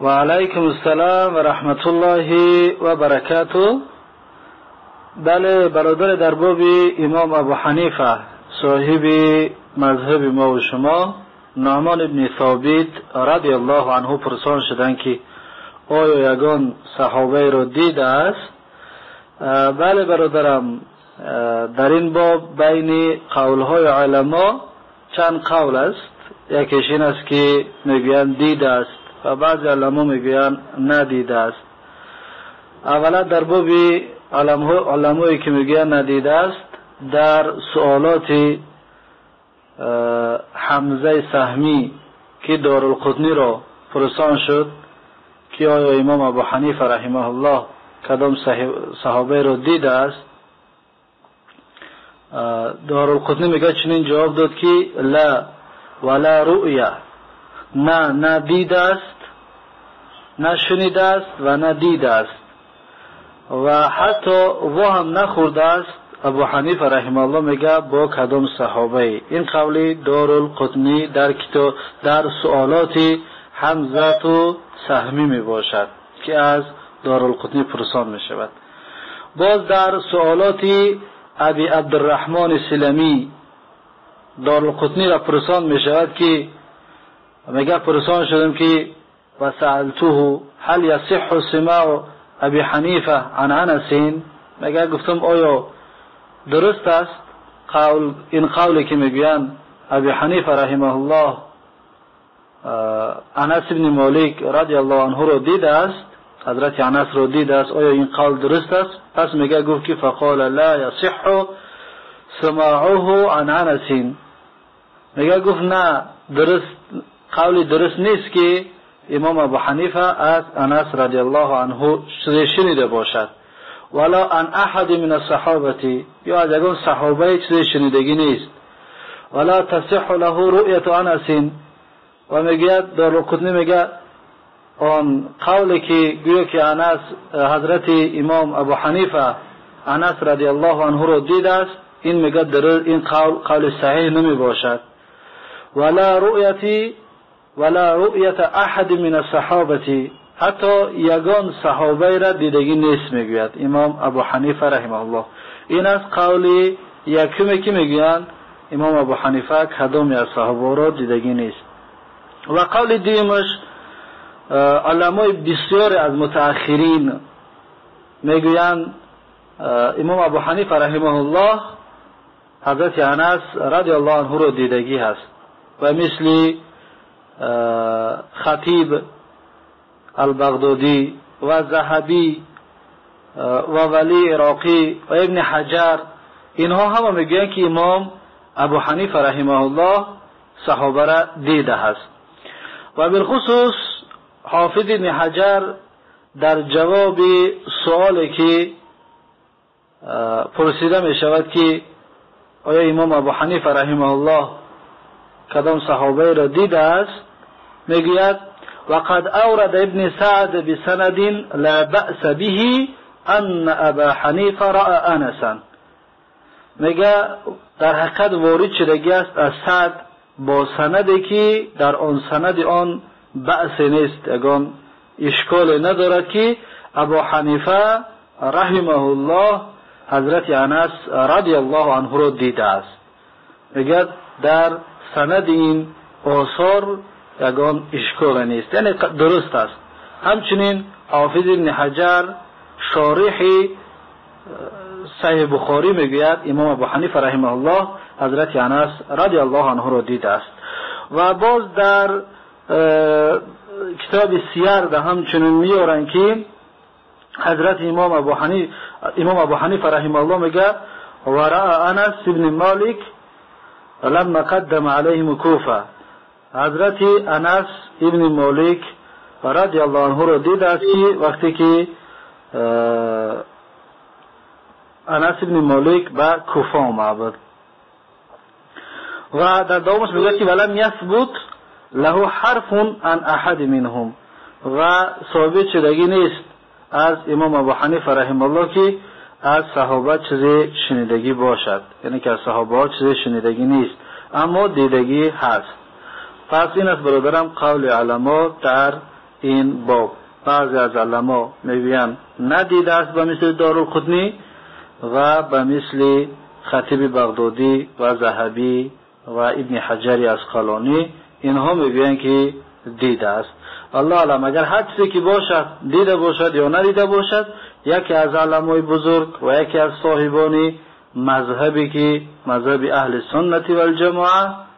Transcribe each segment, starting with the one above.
و علیکم السلام و رحمت الله و برکاته بله برادر در باب امام ابو حنیفه صاحب مذهب ما و شما نعمان ابن ثابت رضی الله عنه پرسان شدن که آیا یگان صحابه را دیده است؟ بله برادرم در این باب بین قولهای علما چند قول است. یکیش این است که می‌گویند دیده است. و بعضی علما می‌گویند ندیده است. اولا در باب علمایی که می‌گویند ندیده است در سوالات حمزه سهمی که دارالقطنی را پرسان شد که آیا امام ابو حنیفه رحمه الله کدام صحابه را دیده است دارالقطنی میگه چنین جواب داد که لا ولا رؤیا نه نه دیده است نه شنیده است و نه دیده است. و حتی و هم نخورده است. ابو حنیفه رحم الله میگه با کدام صحابه؟ این قولی دارالقطنی در کتاب در سوالات حمزه و سهمی می باشد که از دارالقطنی پرسان می شود. باز در سوالات ابی عبدالرحمن سلمی دارالقطنی را پرسان می شود که میگه پرسان شدم که و سألته هل یصح سماع ابی حنیفه عن انس میگه گفتم آیا درست است قول این قولی که میگویند ابی حنیفه رحمه الله انس ابن مالک رضی الله عنه را دیده است حضرت انس را دیده است آیا این قول درست است پس میگه گفت که فقال لا یصح سماعه عن انس میگه گفت نه درست قولی درست نیست که имом абу ҳанифа аз анас радиаллоҳу анҳу шунида бошад вало ан аҳади мин асаҳобати ё аз ягон саҳобае чизе шунидагӣ нест вала тасиҳу лаҳу руъяту анасин ва мегӯяд дорукутнӣ мегӯяд он қавле ки гӯё ки анас ҳазрати имом абу ҳанифа анас радиаллоҳу анҳуро дидааст ин мегӯяд ин қавли саҳиҳ намебошад вала руъяти ولا رؤیتی ولا رؤیت احد من الصحابه حتی یگان صحابه را دیدگی نیست میگوید امام ابو حنیفه رحمه الله این از قول یکمی که میگویند امام ابو حنیفه کدام از صحابه را دیدگی نیست و قول دیمش علمای بسیار از متأخرین میگویند امام ابو حنیفه رحمه الله حضرت انس رضی الله عنه را دیدگی هست و مثل خطیب البغدادی و زهبی و ولی عراقی و ابن حجر اینها همه میگویند که امام ابو حنیفه رحمه الله صحابه را دیده هست و بالخصوص حافظ ابن حجر در جواب سوالی که پرسیده می شود که آیا امام ابو حنیفه رحمه الله کدام صحابه را دیده است میگوید وقد اورد ابن سعد بسند لا بأس به ان ابا حنیفه را انسا میگه در حقیقت وارد شدگی است از سعد با سندی که در آن سند آن بأس نیست اگان اشکال ندارد که ابو حنیفه رحمه الله حضرت انس رضی الله عنه را دیده است میگه در سند این آثار یگان اشکال نیست. یعنی درست است. همچنین حافظ ابن حجر شارح صحیح بخاری می‌گوید امام ابو حنیفه رحمه الله حضرت انس رضی الله عنه را دیده است. و باز در کتاب سیر ده همچنین میارن که حضرت امام ابو حنیفه امام ابو حنیفه رحمه الله میگه ورا انس ابن مالک لما قدم عليهم کوفه حضرت انس ابن مالک رضی الله عنه را دید است که وقتی که انس ابن مالک به کوفه آمد. و در دومش میگه که ولم یثبت له حرف عن احد منهم. و ثابت شدگی نیست؟ از امام ابو حنیفه رحم الله که از صحابه چیزی شنیدگی باشد. یعنی که از صحابه چیزی پس این است برادرم قول علما در این باب. بعضی از علما می‌گویند ندیده است به مثل دارالقطنی و به مثل خطیب بغدادی و زهبی و ابن حجری از قلانی اینها می‌گویند که دیده است. الله علم اگر هر چیزی که باشد دیده باشد یا ندیده باشد یکی از علمای بزرگ و یکی از صاحبان مذهبی که مذهب اهل سنت و الجماعه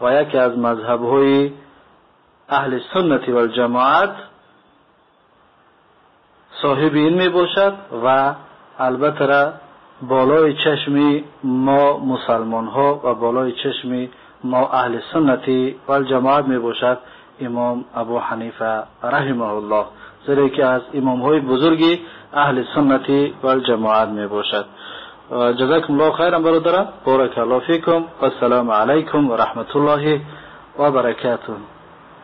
و یکی از مذهب های اهل سنت و الجماعت صاحب این می باشد و البته را بالای چشم ما مسلمان ها و بالای چشم ما اهل سنتی و الجماعت می باشد امام ابو حنیفه رحمه الله. زیرا که از امام های بزرگی اهل سنتی و الجماعت می باشد. جزاكم الله خيرا برادران. بارك الله فيكم. والسلام عليكم ورحمة الله وبركاته.